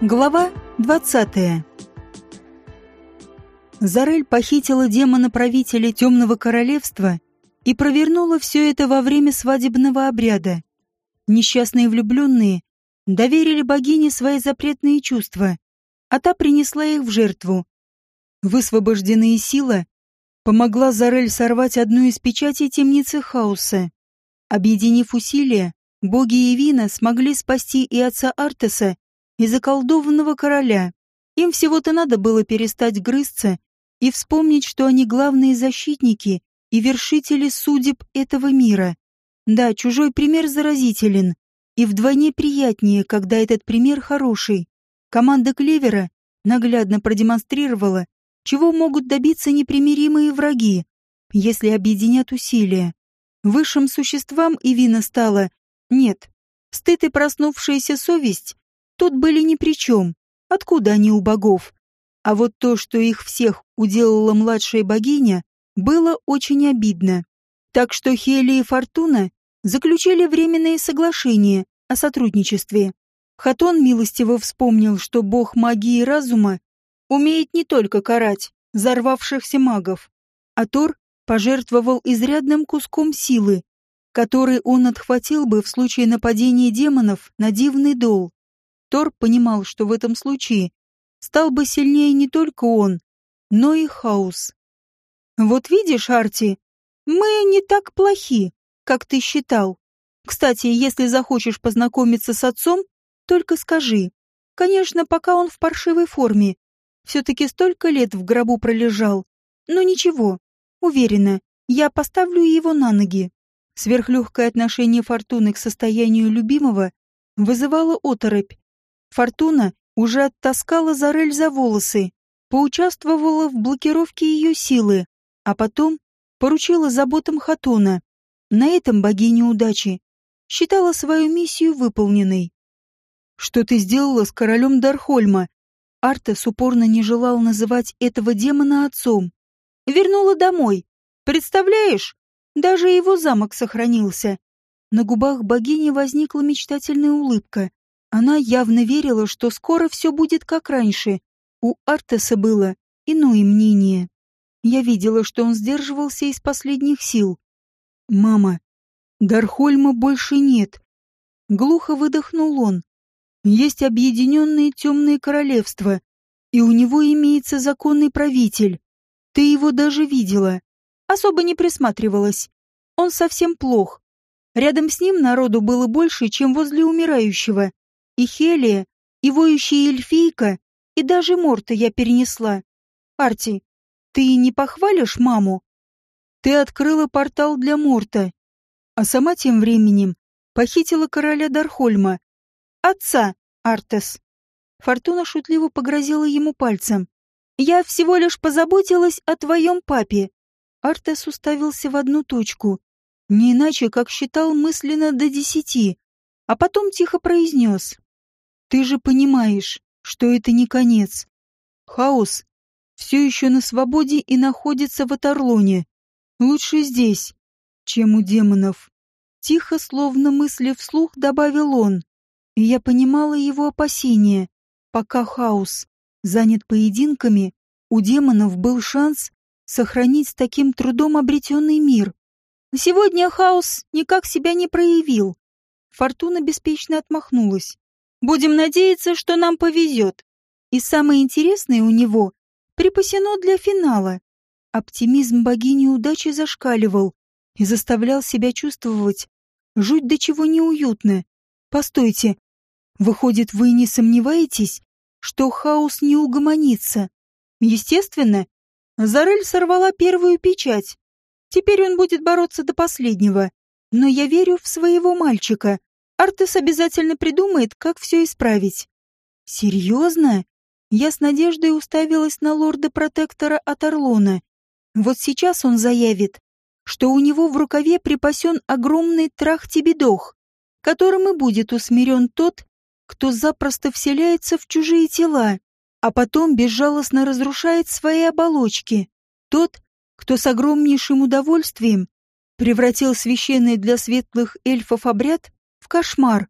Глава 20 Зарель похитила демона-правителя Темного Королевства и провернула все это во время свадебного обряда. Несчастные влюбленные доверили богине свои запретные чувства, а та принесла их в жертву. Высвобожденная сила помогла Зарель сорвать одну из печатей темницы хаоса. Объединив усилия, боги и Вина смогли спасти и отца Артеса, и заколдованного короля. Им всего-то надо было перестать грызться и вспомнить, что они главные защитники и вершители судеб этого мира. Да, чужой пример заразителен, и вдвойне приятнее, когда этот пример хороший. Команда Клевера наглядно продемонстрировала, чего могут добиться непримиримые враги, если объединят усилия. Высшим существам и вина стало нет. Стыд и проснувшаяся совесть тут были ни при чем. Откуда они у богов? А вот то, что их всех уделала младшая богиня, было очень обидно. Так что Хели и Фортуна заключили временное соглашение о сотрудничестве. Хатон милостиво вспомнил, что бог магии разума умеет не только карать взорвавшихся магов, а Тор пожертвовал изрядным куском силы, который он отхватил бы в случае нападения демонов на дивный дол. Тор понимал, что в этом случае стал бы сильнее не только он, но и Хаус. «Вот видишь, Арти, мы не так плохи, как ты считал. Кстати, если захочешь познакомиться с отцом, только скажи. Конечно, пока он в паршивой форме. Все-таки столько лет в гробу пролежал. Но ничего, уверена, я поставлю его на ноги». Сверхлегкое отношение Фортуны к состоянию любимого вызывало оторопь. Фортуна уже оттаскала Зарель за волосы, поучаствовала в блокировке ее силы, а потом поручила заботам Хатона. На этом богиня удачи считала свою миссию выполненной. «Что ты сделала с королем Дархольма?» Артес упорно не желал называть этого демона отцом. «Вернула домой. Представляешь, даже его замок сохранился». На губах богини возникла мечтательная улыбка. Она явно верила, что скоро все будет как раньше. У Артеса было иное мнение. Я видела, что он сдерживался из последних сил. «Мама, Дархольма больше нет». Глухо выдохнул он. «Есть объединенные темные королевства, и у него имеется законный правитель. Ты его даже видела. Особо не присматривалась. Он совсем плох. Рядом с ним народу было больше, чем возле умирающего. И Хелия, и воющая эльфийка, и даже Морта я перенесла. Арти, ты не похвалишь маму? Ты открыла портал для Морта, а сама тем временем похитила короля Дархольма. Отца, Артес. Фортуна шутливо погрозила ему пальцем. «Я всего лишь позаботилась о твоем папе». Артес уставился в одну точку, не иначе, как считал мысленно до десяти, а потом тихо произнес. «Ты же понимаешь, что это не конец. Хаос все еще на свободе и находится в Атарлоне. Лучше здесь, чем у демонов. Тихо, словно мысли вслух, добавил он. И я понимала его опасения. Пока хаос занят поединками, у демонов был шанс сохранить с таким трудом обретенный мир. Сегодня хаос никак себя не проявил. Фортуна беспечно отмахнулась. Будем надеяться, что нам повезет. И самое интересное у него припасено для финала. Оптимизм богини удачи зашкаливал и заставлял себя чувствовать жуть до чего неуютно. Постойте, выходит, вы не сомневаетесь, что хаос не угомонится? Естественно, Зарель сорвала первую печать. Теперь он будет бороться до последнего. Но я верю в своего мальчика. Артес обязательно придумает, как все исправить. Серьезно? Я с надеждой уставилась на лорда-протектора от Орлона. Вот сейчас он заявит, что у него в рукаве припасен огромный трах-тебедох, которым и будет усмирен тот, кто запросто вселяется в чужие тела, а потом безжалостно разрушает свои оболочки. Тот, кто с огромнейшим удовольствием превратил священный для светлых эльфов обряд в кошмар.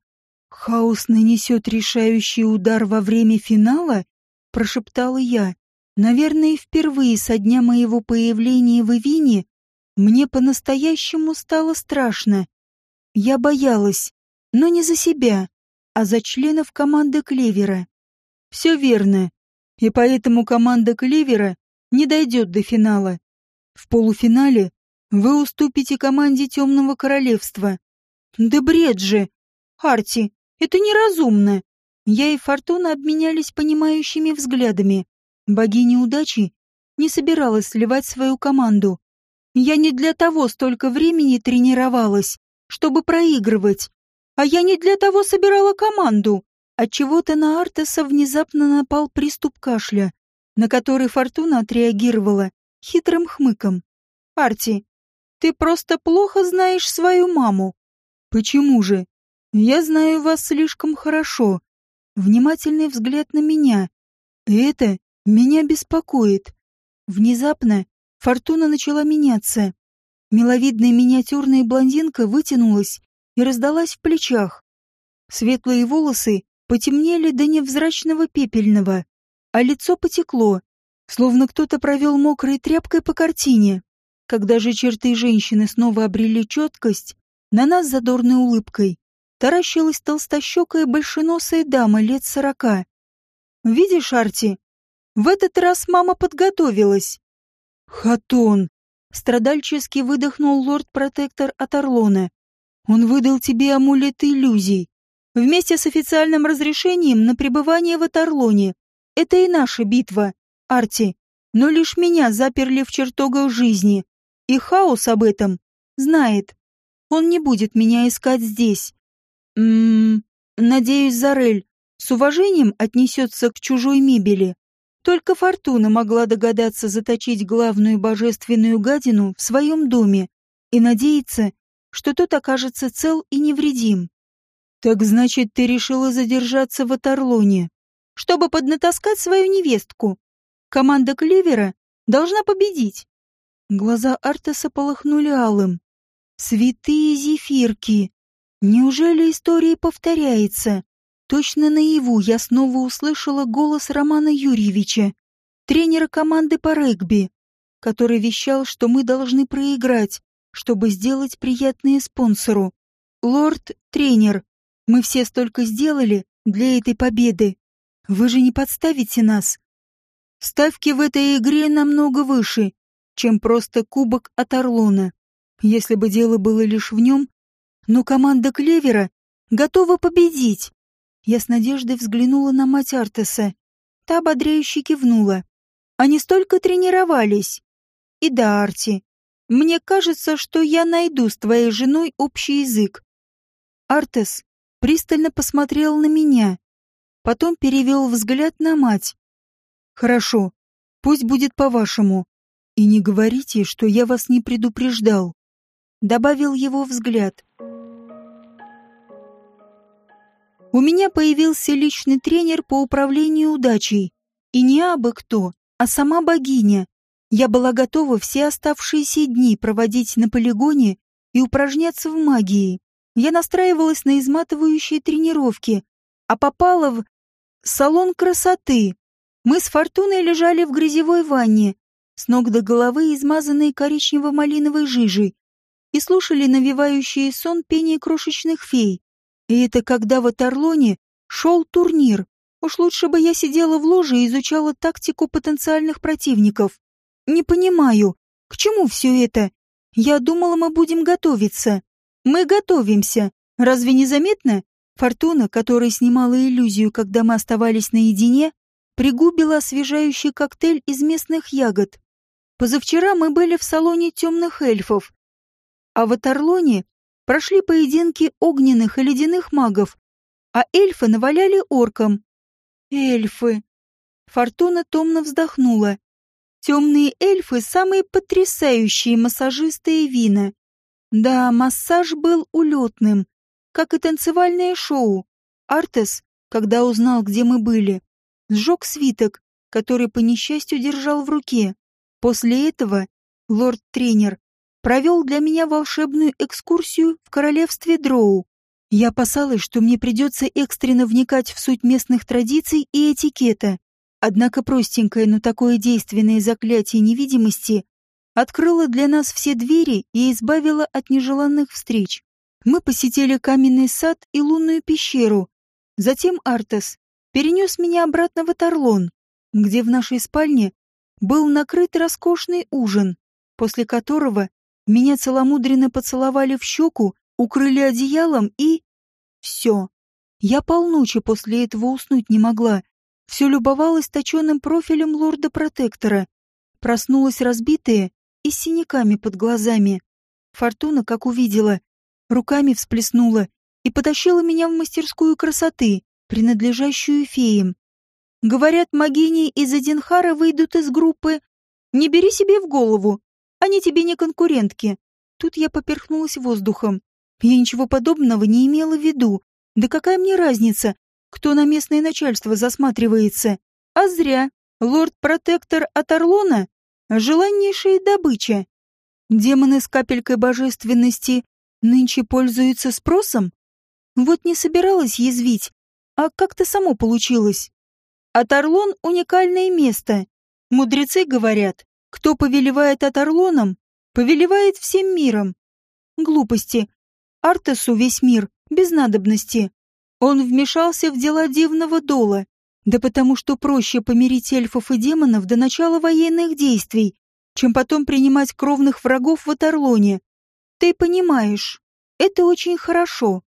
«Хаос нанесет решающий удар во время финала?» — прошептала я. «Наверное, впервые со дня моего появления в Ивине мне по-настоящему стало страшно. Я боялась, но не за себя, а за членов команды Клевера. Все верно, и поэтому команда Клевера не дойдет до финала. В полуфинале вы уступите команде Темного Королевства. Да бред же! Арти, это неразумно. Я и Фортуна обменялись понимающими взглядами. Богиня удачи не собиралась сливать свою команду. Я не для того столько времени тренировалась, чтобы проигрывать. А я не для того собирала команду. Отчего-то на Артеса внезапно напал приступ кашля, на который Фортуна отреагировала хитрым хмыком. «Арти, ты просто плохо знаешь свою маму». «Почему же?» Я знаю вас слишком хорошо. Внимательный взгляд на меня. Это меня беспокоит. Внезапно фортуна начала меняться. Миловидная миниатюрная блондинка вытянулась и раздалась в плечах. Светлые волосы потемнели до невзрачного пепельного, а лицо потекло, словно кто-то провел мокрой тряпкой по картине. Когда же черты женщины снова обрели четкость, на нас задорной улыбкой таращилась толстощекая большеносая дама лет сорока. «Видишь, Арти, в этот раз мама подготовилась». «Хатон!» — страдальчески выдохнул лорд-протектор от Орлона. «Он выдал тебе амулет иллюзий. Вместе с официальным разрешением на пребывание в Аторлоне. Это и наша битва, Арти. Но лишь меня заперли в чертогах жизни. И Хаос об этом знает. Он не будет меня искать здесь. Ммм, надеюсь, Зарель с уважением отнесется к чужой мебели. Только Фортуна могла догадаться заточить главную божественную гадину в своем доме и надеяться, что тот окажется цел и невредим. «Так значит, ты решила задержаться в Аторлоне, чтобы поднатаскать свою невестку. Команда Кливера должна победить». Глаза Артеса полыхнули алым. «Святые зефирки! Неужели история повторяется? Точно наяву я снова услышала голос Романа Юрьевича, тренера команды по регби, который вещал, что мы должны проиграть, чтобы сделать приятное спонсору. Лорд-тренер, мы все столько сделали для этой победы. Вы же не подставите нас. Ставки в этой игре намного выше, чем просто кубок от Орлона. Если бы дело было лишь в нем, но команда Клевера готова победить. Я с надеждой взглянула на мать Артеса. Та ободряюще кивнула. Они столько тренировались. И да, Арти, мне кажется, что я найду с твоей женой общий язык. Артес пристально посмотрел на меня, потом перевел взгляд на мать. Хорошо, пусть будет по-вашему. И не говорите, что я вас не предупреждал. Добавил его взгляд. У меня появился личный тренер по управлению удачей. И не абы кто, а сама богиня. Я была готова все оставшиеся дни проводить на полигоне и упражняться в магии. Я настраивалась на изматывающие тренировки, а попала в салон красоты. Мы с Фортуной лежали в грязевой ванне, с ног до головы измазанные коричнево-малиновой жижей, и слушали навевающие сон пение крошечных фей. И это когда в Аторлоне шел турнир. Уж лучше бы я сидела в ложе и изучала тактику потенциальных противников. Не понимаю, к чему все это? Я думала, мы будем готовиться. Мы готовимся. Разве не заметно? Фортуна, которая снимала иллюзию, когда мы оставались наедине, пригубила освежающий коктейль из местных ягод. Позавчера мы были в салоне темных эльфов, а в Аторлоне прошли поединки огненных и ледяных магов, а эльфы наваляли оркам. Эльфы. Фортуна томно вздохнула. Темные эльфы — самые потрясающие массажисты и вина. Да, массаж был улетным, как и танцевальное шоу. Артес, когда узнал, где мы были, сжег свиток, который по несчастью держал в руке. После этого лорд-тренер провел для меня волшебную экскурсию в королевстве Дроу. Я опасалась, что мне придется экстренно вникать в суть местных традиций и этикета. Однако простенькое, но такое действенное заклятие невидимости открыло для нас все двери и избавило от нежеланных встреч. Мы посетили каменный сад и лунную пещеру. Затем Артес перенес меня обратно в Аторлон, где в нашей спальне был накрыт роскошный ужин, после которого меня целомудренно поцеловали в щеку, укрыли одеялом и... Все. Я полночи после этого уснуть не могла. Все любовалась точенным профилем лорда-протектора. Проснулась разбитая и с синяками под глазами. Фортуна, как увидела, руками всплеснула и потащила меня в мастерскую красоты, принадлежащую феям. Говорят, магини из Адинхара выйдут из группы. Не бери себе в голову, они тебе не конкурентки. Тут я поперхнулась воздухом. Я ничего подобного не имела в виду. Да какая мне разница, кто на местное начальство засматривается? А зря. Лорд-протектор от Орлона — желаннейшая добыча. Демоны с капелькой божественности нынче пользуются спросом? Вот не собиралась язвить, а как-то само получилось. Атарлон — уникальное место. Мудрецы говорят, кто повелевает Атарлоном, повелевает всем миром. Глупости. Артесу весь мир, без надобности. Он вмешался в дела дивного дола, да потому что проще помирить эльфов и демонов до начала военных действий, чем потом принимать кровных врагов в Атарлоне. Ты понимаешь, это очень хорошо.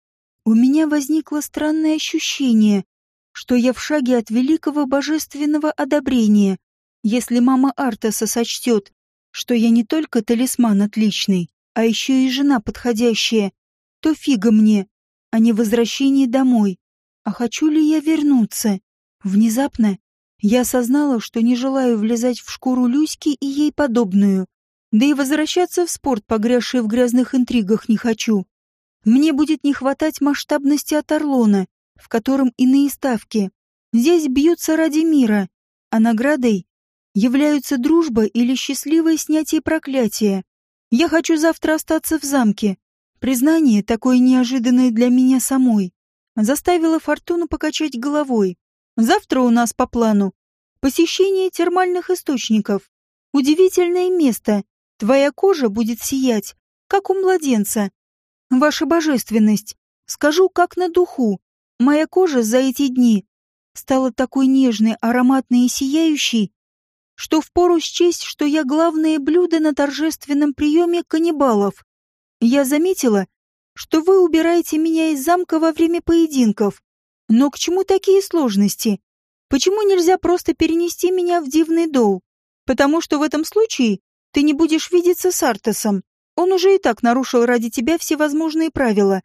У меня возникло странное ощущение, что я в шаге от великого божественного одобрения, если мама Артаса сочтет, что я не только талисман отличный, а еще и жена подходящая, то фига мне, а не возвращение домой. А хочу ли я вернуться? Внезапно я осознала, что не желаю влезать в шкуру Люськи и ей подобную. Да и возвращаться в спорт, погрязший в грязных интригах, не хочу. Мне будет не хватать масштабности от Орлона, в котором иные ставки. Здесь бьются ради мира, а наградой являются дружба или счастливое снятие проклятия. Я хочу завтра остаться в замке. Признание, такое неожиданное для меня самой, заставило Фортуну покачать головой. Завтра у нас по плану посещение термальных источников. Удивительное место. Твоя кожа будет сиять, как у младенца. Ваша божественность. Скажу, как на духу. Моя кожа за эти дни стала такой нежной, ароматной и сияющей, что впору счесть, что я главное блюдо на торжественном приеме каннибалов. Я заметила, что вы убираете меня из замка во время поединков. Но к чему такие сложности? Почему нельзя просто перенести меня в дивный дол? Потому что в этом случае ты не будешь видеться с Артасом. Он уже и так нарушил ради тебя всевозможные правила.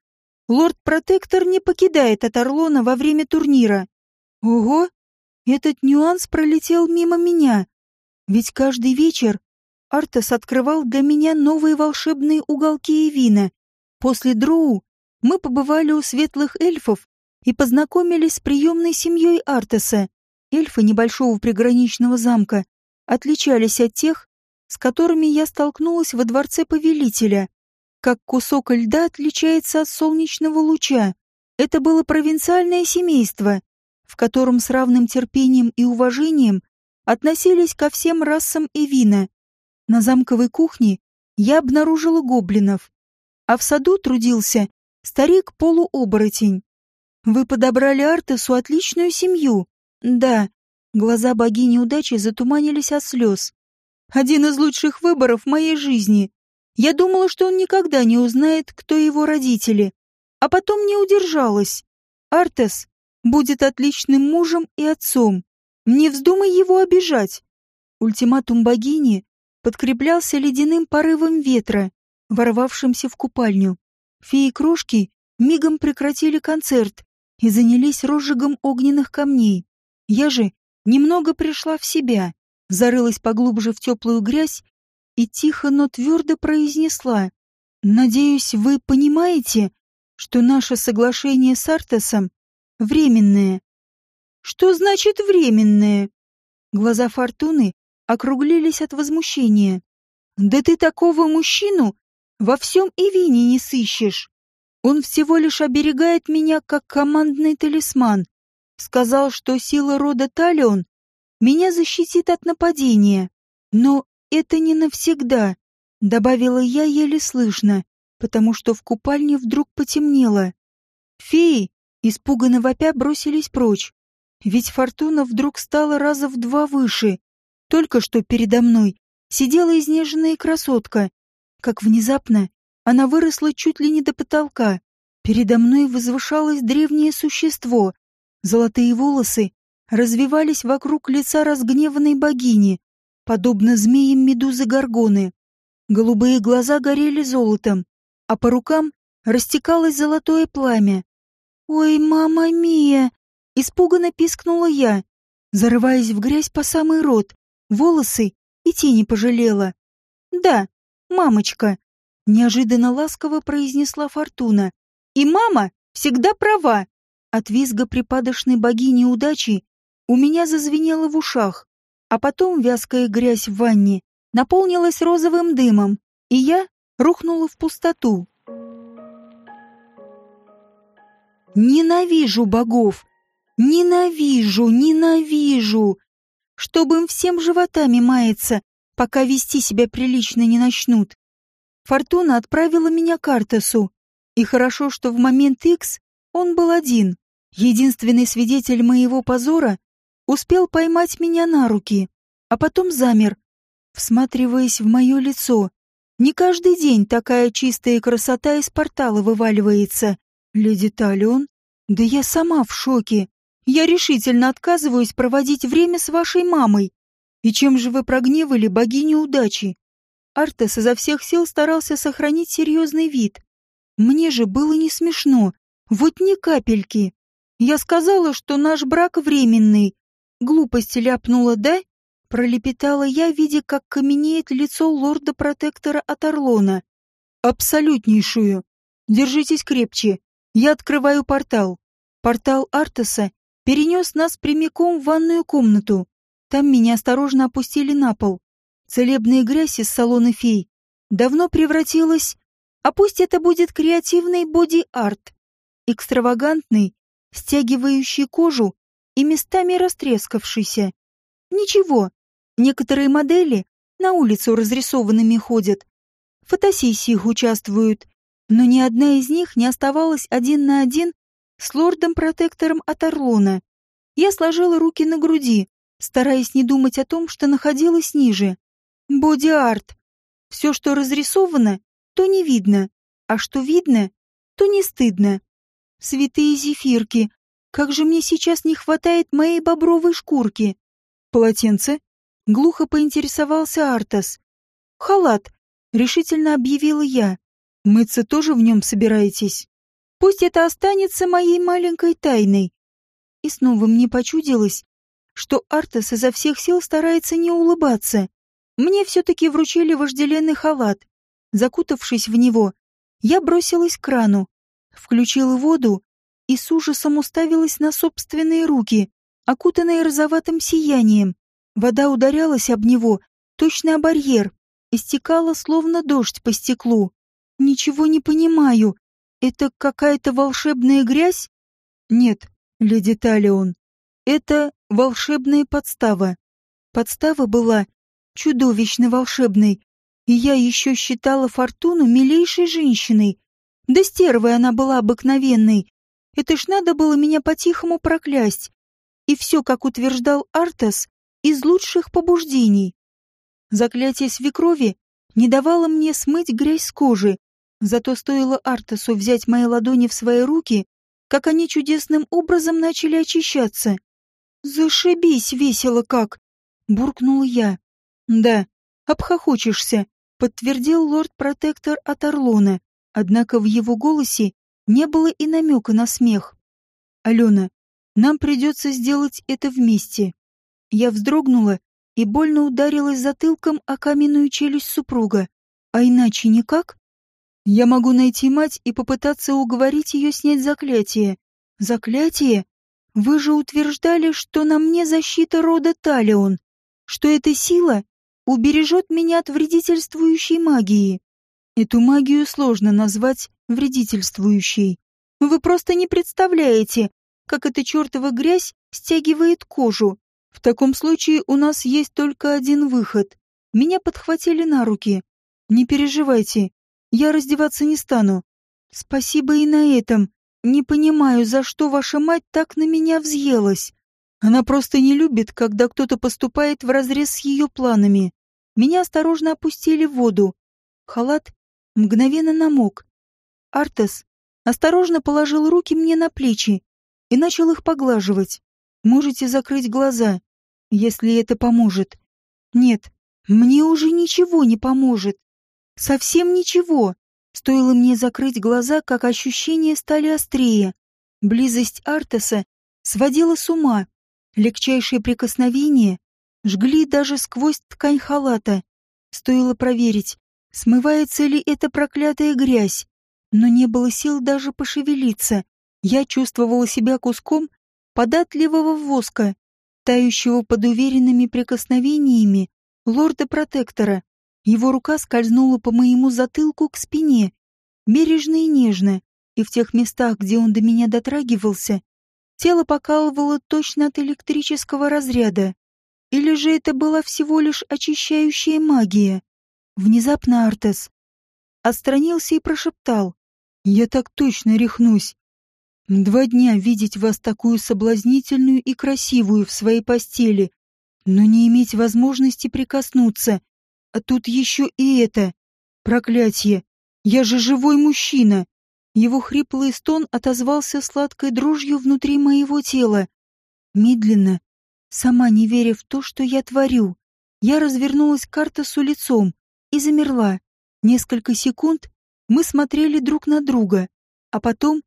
Лорд-протектор не покидает от Орлона во время турнира. Ого, этот нюанс пролетел мимо меня. Ведь каждый вечер Артас открывал для меня новые волшебные уголки и вина. После дроу мы побывали у светлых эльфов и познакомились с приемной семьей Артаса. Эльфы небольшого приграничного замка отличались от тех, с которыми я столкнулась во дворце повелителя как кусок льда отличается от солнечного луча. Это было провинциальное семейство, в котором с равным терпением и уважением относились ко всем расам и вина. На замковой кухне я обнаружила гоблинов, а в саду трудился старик-полуоборотень. Вы подобрали Артесу отличную семью. Да, глаза богини удачи затуманились от слез. Один из лучших выборов в моей жизни. Я думала, что он никогда не узнает, кто его родители. А потом не удержалась. Артес будет отличным мужем и отцом. Не вздумай его обижать. Ультиматум богини подкреплялся ледяным порывом ветра, ворвавшимся в купальню. Феи-крошки мигом прекратили концерт и занялись розжигом огненных камней. Я же немного пришла в себя, зарылась поглубже в теплую грязь и тихо, но твердо произнесла. «Надеюсь, вы понимаете, что наше соглашение с Артесом временное». «Что значит временное?» Глаза Фортуны округлились от возмущения. «Да ты такого мужчину во всем и вине не сыщешь. Он всего лишь оберегает меня как командный талисман. Сказал, что сила рода Талион меня защитит от нападения. Но это не навсегда, добавила я еле слышно, потому что в купальне вдруг потемнело. Феи, испуганно вопя, бросились прочь. Ведь фортуна вдруг стала раза в два выше. Только что передо мной сидела изнеженная красотка. Как внезапно она выросла чуть ли не до потолка. Передо мной возвышалось древнее существо. Золотые волосы развивались вокруг лица разгневанной богини, подобно змеям медузы Горгоны. Голубые глаза горели золотом, а по рукам растекалось золотое пламя. «Ой, мама Мия!» — испуганно пискнула я, зарываясь в грязь по самый рот, волосы и тени пожалела. «Да, мамочка!» — неожиданно ласково произнесла Фортуна. «И мама всегда права!» От визга припадочной богини удачи у меня зазвенело в ушах, а потом вязкая грязь в ванне наполнилась розовым дымом, и я рухнула в пустоту. Ненавижу богов! Ненавижу, ненавижу! Чтобы им всем животами маяться, пока вести себя прилично не начнут. Фортуна отправила меня к Артасу, и хорошо, что в момент Икс он был один. Единственный свидетель моего позора успел поймать меня на руки, а потом замер, всматриваясь в мое лицо. Не каждый день такая чистая красота из портала вываливается. Леди Талион? Да я сама в шоке. Я решительно отказываюсь проводить время с вашей мамой. И чем же вы прогневали богиню удачи? Артес изо всех сил старался сохранить серьезный вид. Мне же было не смешно. Вот ни капельки. Я сказала, что наш брак временный. Глупость ляпнула, да? Пролепетала я, видя, как каменеет лицо лорда-протектора от Орлона. Абсолютнейшую. Держитесь крепче. Я открываю портал. Портал Артеса перенес нас прямиком в ванную комнату. Там меня осторожно опустили на пол. Целебная грязь из салона фей давно превратилась... А пусть это будет креативный боди-арт. Экстравагантный, стягивающий кожу и местами растрескавшийся. Ничего, некоторые модели на улицу разрисованными ходят, в фотосессиях участвуют, но ни одна из них не оставалась один на один с лордом-протектором от Орлона. Я сложила руки на груди, стараясь не думать о том, что находилось ниже. Боди-арт. Все, что разрисовано, то не видно, а что видно, то не стыдно. Святые зефирки, как же мне сейчас не хватает моей бобровой шкурки. Полотенце? Глухо поинтересовался Артас. Халат, решительно объявила я. Мыться тоже в нем собираетесь? Пусть это останется моей маленькой тайной. И снова мне почудилось, что Артас изо всех сил старается не улыбаться. Мне все-таки вручили вожделенный халат. Закутавшись в него, я бросилась к крану, включила воду и с ужасом уставилась на собственные руки, окутанные розоватым сиянием. Вода ударялась об него, точно о барьер, и стекала, словно дождь по стеклу. Ничего не понимаю. Это какая-то волшебная грязь? Нет, леди Талион. Это волшебная подстава. Подстава была чудовищно волшебной, и я еще считала Фортуну милейшей женщиной. Да стервой она была обыкновенной, это ж надо было меня по-тихому проклясть. И все, как утверждал Артас, из лучших побуждений. Заклятие свекрови не давало мне смыть грязь с кожи, зато стоило Артасу взять мои ладони в свои руки, как они чудесным образом начали очищаться. «Зашибись весело как!» — буркнул я. «Да, обхохочешься», — подтвердил лорд-протектор от Орлона, однако в его голосе не было и намека на смех. «Алена, нам придется сделать это вместе». Я вздрогнула и больно ударилась затылком о каменную челюсть супруга. А иначе никак? Я могу найти мать и попытаться уговорить ее снять заклятие. Заклятие? Вы же утверждали, что на мне защита рода Талион, что эта сила убережет меня от вредительствующей магии. Эту магию сложно назвать вредительствующей. Вы просто не представляете, как эта чертова грязь стягивает кожу. В таком случае у нас есть только один выход. Меня подхватили на руки. Не переживайте, я раздеваться не стану. Спасибо и на этом. Не понимаю, за что ваша мать так на меня взъелась. Она просто не любит, когда кто-то поступает вразрез с ее планами. Меня осторожно опустили в воду. Халат мгновенно намок. Артес осторожно положил руки мне на плечи и начал их поглаживать. Можете закрыть глаза, если это поможет. Нет, мне уже ничего не поможет. Совсем ничего. Стоило мне закрыть глаза, как ощущения стали острее. Близость Артеса сводила с ума. Легчайшие прикосновения жгли даже сквозь ткань халата. Стоило проверить, смывается ли эта проклятая грязь. Но не было сил даже пошевелиться. Я чувствовала себя куском податливого воска, тающего под уверенными прикосновениями лорда-протектора. Его рука скользнула по моему затылку к спине, бережно и нежно, и в тех местах, где он до меня дотрагивался, тело покалывало точно от электрического разряда. Или же это была всего лишь очищающая магия? Внезапно Артес отстранился и прошептал. «Я так точно рехнусь. Два дня видеть вас такую соблазнительную и красивую в своей постели, но не иметь возможности прикоснуться, а тут еще и это. Проклятье! Я же живой мужчина! Его хриплый стон отозвался сладкой дрожью внутри моего тела. Медленно, сама не веря в то, что я творю, я развернулась к Картасу лицом и замерла. Несколько секунд мы смотрели друг на друга, а потом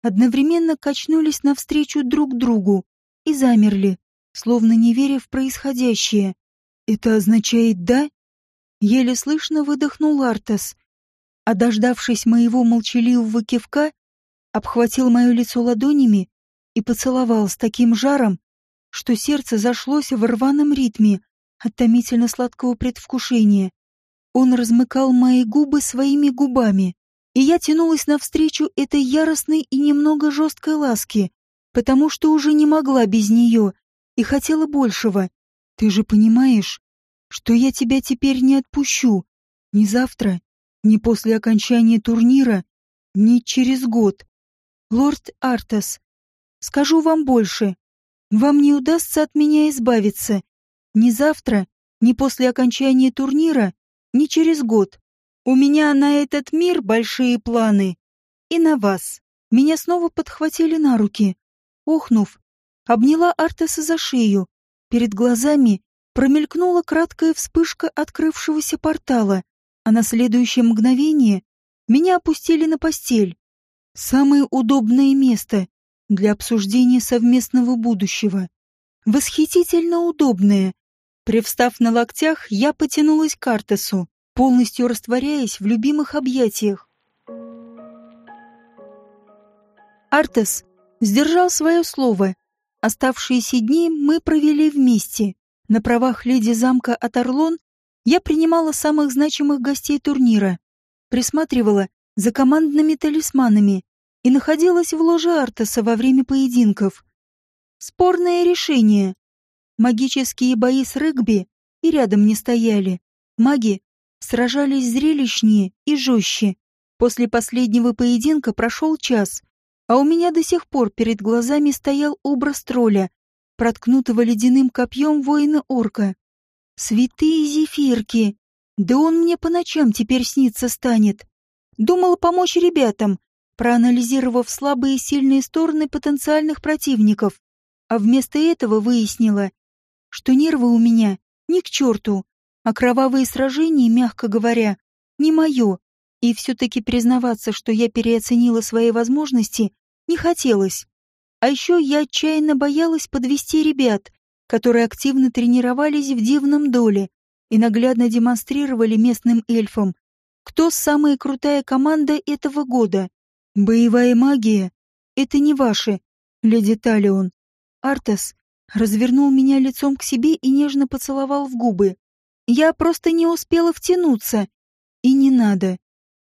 одновременно качнулись навстречу друг другу и замерли, словно не веря в происходящее. «Это означает «да»?» Еле слышно выдохнул Артас, а дождавшись моего молчаливого кивка, обхватил мое лицо ладонями и поцеловал с таким жаром, что сердце зашлось в рваном ритме от томительно сладкого предвкушения. Он размыкал мои губы своими губами, и я тянулась навстречу этой яростной и немного жесткой ласке, потому что уже не могла без нее и хотела большего. Ты же понимаешь, что я тебя теперь не отпущу. Ни завтра, ни после окончания турнира, ни через год. Лорд Артас, скажу вам больше. Вам не удастся от меня избавиться. Ни завтра, ни после окончания турнира, ни через год. У меня на этот мир большие планы. И на вас. Меня снова подхватили на руки. Охнув, обняла Артаса за шею. Перед глазами промелькнула краткая вспышка открывшегося портала, а на следующее мгновение меня опустили на постель. Самое удобное место для обсуждения совместного будущего. Восхитительно удобное. Привстав на локтях, я потянулась к Артесу, полностью растворяясь в любимых объятиях. Артес сдержал свое слово. Оставшиеся дни мы провели вместе. На правах леди замка Атарлон я принимала самых значимых гостей турнира, присматривала за командными талисманами и находилась в ложе Артаса во время поединков. Спорное решение. Магические бои с регби и рядом не стояли. Маги сражались зрелищнее и жестче. После последнего поединка прошел час, а у меня до сих пор перед глазами стоял образ тролля, проткнутого ледяным копьем воина-орка. Святые зефирки! Да он мне по ночам теперь снится станет. Думала помочь ребятам, проанализировав слабые и сильные стороны потенциальных противников, а вместо этого выяснила, что нервы у меня ни к черту, а кровавые сражения, мягко говоря, не мое, и все-таки признаваться, что я переоценила свои возможности, не хотелось. А еще я отчаянно боялась подвести ребят, которые активно тренировались в дивном доле и наглядно демонстрировали местным эльфам, кто самая крутая команда этого года. Боевая магия — это не ваши, леди Талион. Артас развернул меня лицом к себе и нежно поцеловал в губы. Я просто не успела втянуться. И не надо.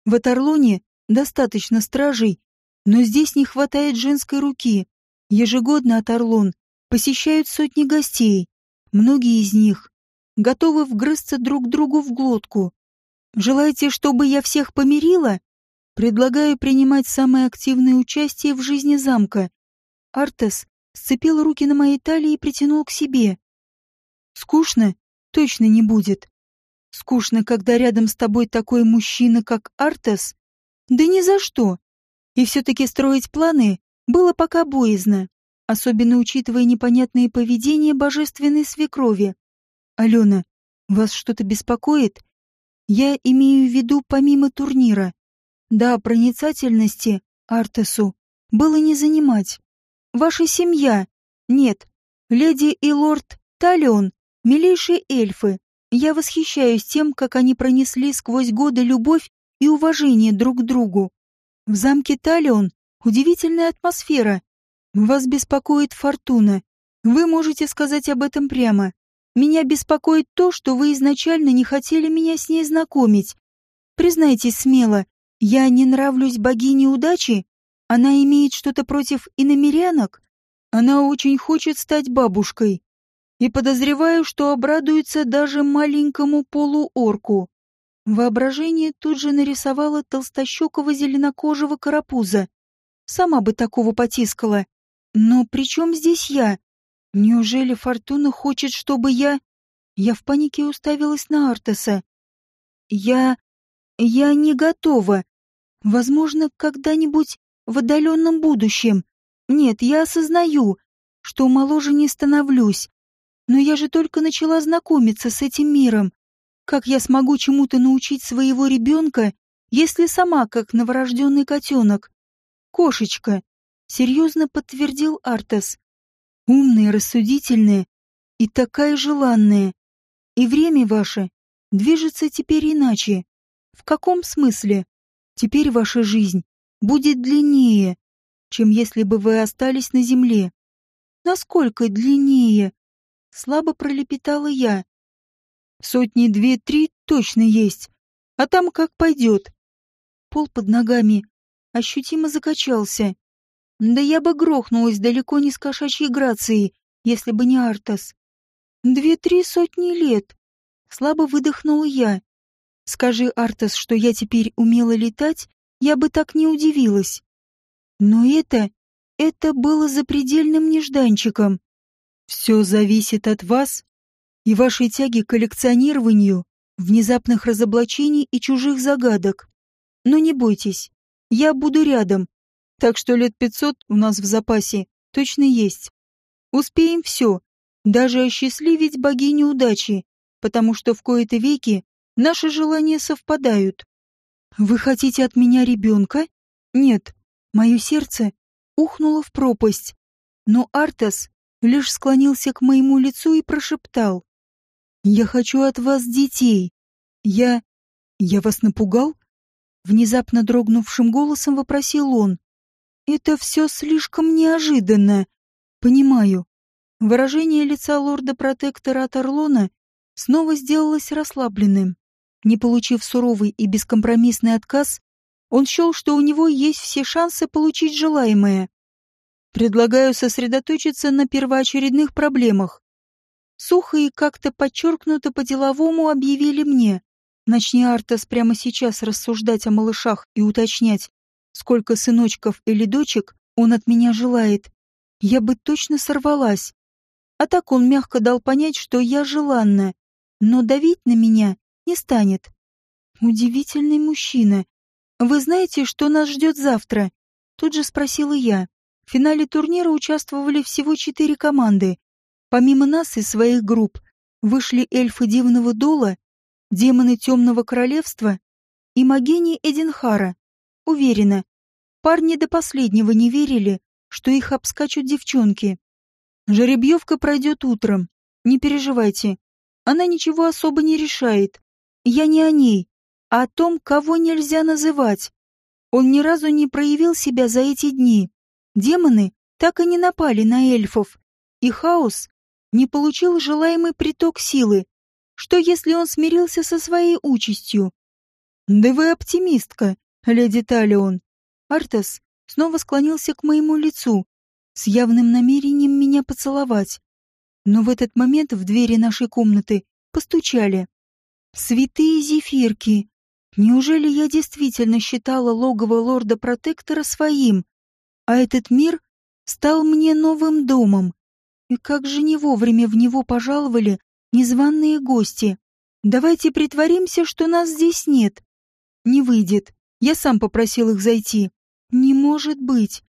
В Атарлоне достаточно стражей, но здесь не хватает женской руки. Ежегодно Атарлон посещают сотни гостей. Многие из них готовы вгрызться друг другу в глотку. Желаете, чтобы я всех помирила? Предлагаю принимать самое активное участие в жизни замка. Артес сцепил руки на моей талии и притянул к себе. Скучно? Точно не будет. Скучно, когда рядом с тобой такой мужчина, как Артес? Да ни за что. И все-таки строить планы было пока боязно, особенно учитывая непонятное поведение божественной свекрови. Алена, вас что-то беспокоит? Я имею в виду помимо турнира. Да, проницательности Артесу было не занимать. Ваша семья. Нет. Леди и лорд Талион — милейшие эльфы. Я восхищаюсь тем, как они пронесли сквозь годы любовь и уважение друг к другу. В замке Талион удивительная атмосфера. Вас беспокоит фортуна. Вы можете сказать об этом прямо. Меня беспокоит то, что вы изначально не хотели меня с ней знакомить. Признайтесь смело, я не нравлюсь богине удачи? Она имеет что-то против иномерянок? Она очень хочет стать бабушкой. И подозреваю, что обрадуется даже маленькому полуорку. Воображение тут же нарисовало толстощекого зеленокожего карапуза. Сама бы такого потискала. Но при чем здесь я? Неужели Фортуна хочет, чтобы я... Я в панике уставилась на Артеса. Я... я не готова. Возможно, когда-нибудь в отдаленном будущем. Нет, я осознаю, что моложе не становлюсь. Но я же только начала знакомиться с этим миром. Как я смогу чему-то научить своего ребенка, если сама как новорожденный котенок? Кошечка, серьезно подтвердил Артес. Умная, рассудительная и такая желанная. И время ваше движется теперь иначе. В каком смысле? Теперь ваша жизнь будет длиннее, чем если бы вы остались на земле. Насколько длиннее? Слабо пролепетала я. Сотни две-три точно есть, а там как пойдет. Пол под ногами ощутимо закачался. Да я бы грохнулась далеко не с кошачьей грацией, если бы не Артас. Две-три сотни лет. Слабо выдохнула я. Скажи, Артас, что я теперь умела летать, я бы так не удивилась. Но это... это было запредельным нежданчиком. Все зависит от вас и вашей тяги к коллекционированию, внезапных разоблачений и чужих загадок. Но не бойтесь, я буду рядом, так что лет пятьсот у нас в запасе точно есть. Успеем все, даже осчастливить богиню удачи, потому что в кои-то веки наши желания совпадают. Вы хотите от меня ребенка? Нет, мое сердце ухнуло в пропасть. Но Артас лишь склонился к моему лицу и прошептал. «Я хочу от вас детей. Я... я вас напугал?» Внезапно дрогнувшим голосом вопросил он. «Это все слишком неожиданно. Понимаю». Выражение лица лорда-протектора от снова сделалось расслабленным. Не получив суровый и бескомпромиссный отказ, он счел, что у него есть все шансы получить желаемое. Предлагаю сосредоточиться на первоочередных проблемах. Сухо и как-то подчеркнуто по-деловому объявили мне. Начни Артас прямо сейчас рассуждать о малышах и уточнять, сколько сыночков или дочек он от меня желает. Я бы точно сорвалась. А так он мягко дал понять, что я желанна, но давить на меня не станет. Удивительный мужчина. Вы знаете, что нас ждет завтра? Тут же спросила я. В финале турнира участвовали всего четыре команды. Помимо нас из своих групп вышли эльфы Дивного Дола, демоны Темного Королевства и магини Эдинхара. Уверена, парни до последнего не верили, что их обскачут девчонки. Жеребьевка пройдет утром. Не переживайте. Она ничего особо не решает. Я не о ней, а о том, кого нельзя называть. Он ни разу не проявил себя за эти дни. Демоны так и не напали на эльфов, и хаос не получил желаемый приток силы. Что если он смирился со своей участью? Да вы оптимистка, леди Талион. Артас снова склонился к моему лицу, с явным намерением меня поцеловать. Но в этот момент в двери нашей комнаты постучали. Святые зефирки! Неужели я действительно считала логово лорда-протектора своим, а этот мир стал мне новым домом? И как же не вовремя в него пожаловали незваные гости? Давайте притворимся, что нас здесь нет. Не выйдет. Я сам попросил их зайти. Не может быть.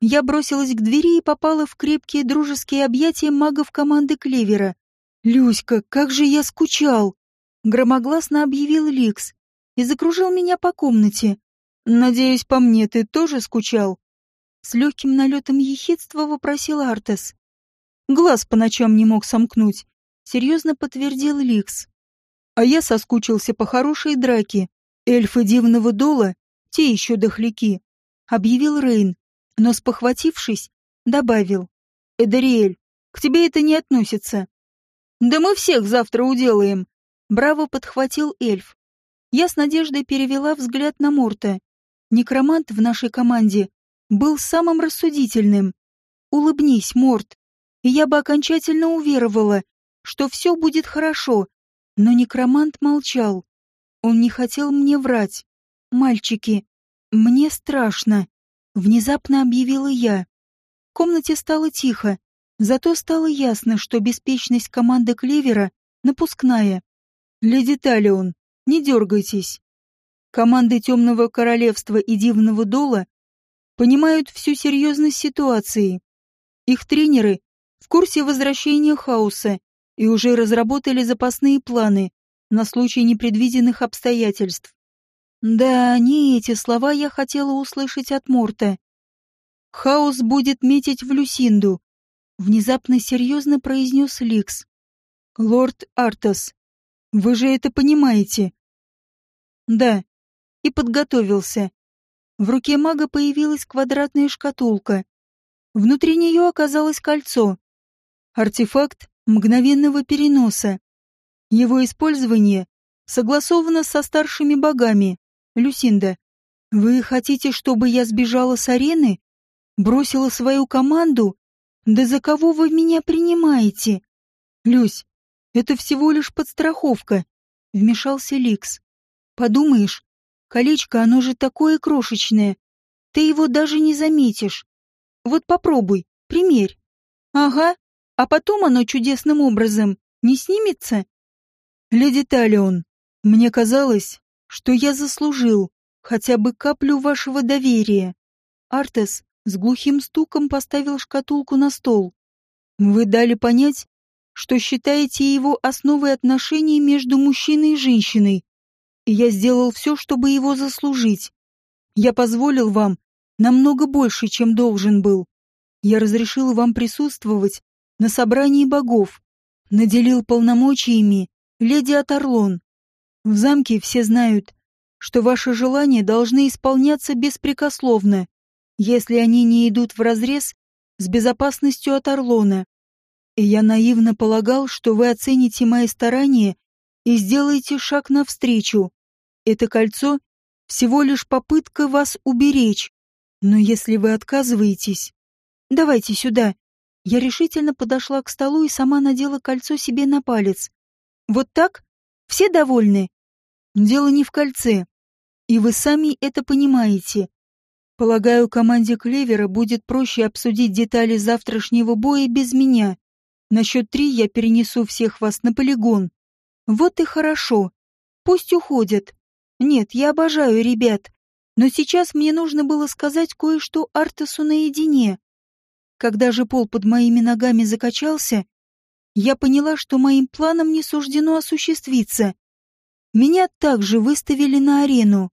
Я бросилась к двери и попала в крепкие дружеские объятия магов команды Клевера. «Люська, как же я скучал!» Громогласно объявил Ликс и закружил меня по комнате. «Надеюсь, по мне ты тоже скучал?» С легким налетом ехидства вопросил Артес. Глаз по ночам не мог сомкнуть. Серьезно подтвердил Ликс. А я соскучился по хорошей драке. Эльфы дивного дола, те еще дохляки, объявил Рейн, но спохватившись, добавил. Эдариэль, к тебе это не относится. Да мы всех завтра уделаем. Браво подхватил эльф. Я с надеждой перевела взгляд на Морта. Некромант в нашей команде был самым рассудительным. Улыбнись, Морт, и я бы окончательно уверовала, что все будет хорошо. Но некромант молчал. Он не хотел мне врать. «Мальчики, мне страшно», — внезапно объявила я. В комнате стало тихо, зато стало ясно, что беспечность команды Клевера напускная. «Леди Талион, не дергайтесь. Команды Темного Королевства и Дивного Дола понимают всю серьезность ситуации. Их тренеры в курсе возвращения хаоса и уже разработали запасные планы, на случай непредвиденных обстоятельств. Да, не эти слова я хотела услышать от Морта. Хаос будет метить в Люсинду, внезапно серьезно произнес Ликс. Лорд Артас, вы же это понимаете? Да, и подготовился. В руке мага появилась квадратная шкатулка. Внутри нее оказалось кольцо. Артефакт мгновенного переноса. Его использование согласовано со старшими богами. Люсинда, вы хотите, чтобы я сбежала с арены? Бросила свою команду? Да за кого вы меня принимаете? Люсь, это всего лишь подстраховка, вмешался Ликс. Подумаешь, колечко, оно же такое крошечное. Ты его даже не заметишь. Вот попробуй, примерь. Ага, а потом оно чудесным образом не снимется? «Леди Талион, мне казалось, что я заслужил хотя бы каплю вашего доверия». Артес с глухим стуком поставил шкатулку на стол. «Вы дали понять, что считаете его основой отношений между мужчиной и женщиной, и я сделал все, чтобы его заслужить. Я позволил вам намного больше, чем должен был. Я разрешил вам присутствовать на собрании богов, наделил полномочиями леди Атарлон, в замке все знают, что ваши желания должны исполняться беспрекословно, если они не идут вразрез с безопасностью Атарлона. И я наивно полагал, что вы оцените мои старания и сделаете шаг навстречу. Это кольцо — всего лишь попытка вас уберечь. Но если вы отказываетесь... Давайте сюда. Я решительно подошла к столу и сама надела кольцо себе на палец. Вот так? Все довольны? Дело не в кольце. И вы сами это понимаете. Полагаю, команде Клевера будет проще обсудить детали завтрашнего боя без меня. На счет три я перенесу всех вас на полигон. Вот и хорошо. Пусть уходят. Нет, я обожаю ребят. Но сейчас мне нужно было сказать кое-что Артасу наедине. Когда же пол под моими ногами закачался, я поняла, что моим планам не суждено осуществиться. Меня также выставили на арену.